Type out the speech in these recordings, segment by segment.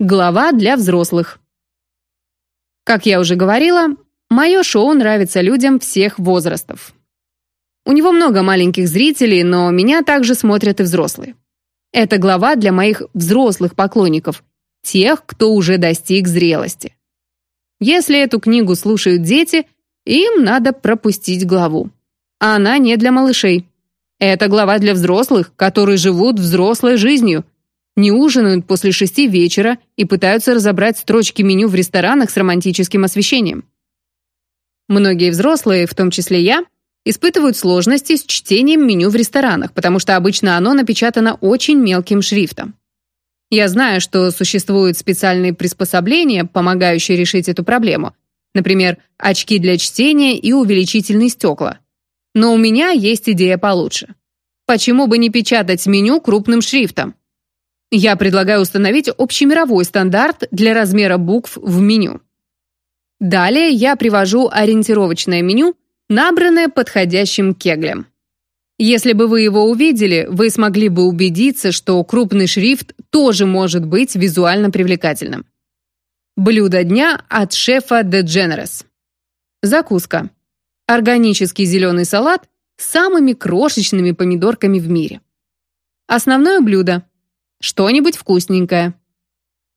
Глава для взрослых. Как я уже говорила, мое шоу нравится людям всех возрастов. У него много маленьких зрителей, но меня также смотрят и взрослые. Это глава для моих взрослых поклонников, тех, кто уже достиг зрелости. Если эту книгу слушают дети, им надо пропустить главу. Она не для малышей. Это глава для взрослых, которые живут взрослой жизнью, не ужинают после шести вечера и пытаются разобрать строчки меню в ресторанах с романтическим освещением. Многие взрослые, в том числе я, испытывают сложности с чтением меню в ресторанах, потому что обычно оно напечатано очень мелким шрифтом. Я знаю, что существуют специальные приспособления, помогающие решить эту проблему. Например, очки для чтения и увеличительные стекла. Но у меня есть идея получше. Почему бы не печатать меню крупным шрифтом? Я предлагаю установить общемировой стандарт для размера букв в меню. Далее я привожу ориентировочное меню, набранное подходящим кеглем. Если бы вы его увидели, вы смогли бы убедиться, что крупный шрифт тоже может быть визуально привлекательным. Блюдо дня от шефа De Generous. Закуска. Органический зеленый салат с самыми крошечными помидорками в мире. Основное блюдо что-нибудь вкусненькое.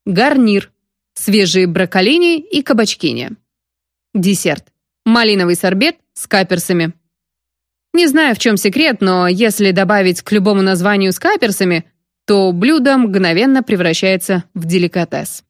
Гарнир. Свежие брокколини и кабачкини. Десерт. Малиновый сорбет с каперсами. Не знаю, в чем секрет, но если добавить к любому названию с каперсами, то блюдо мгновенно превращается в деликатес.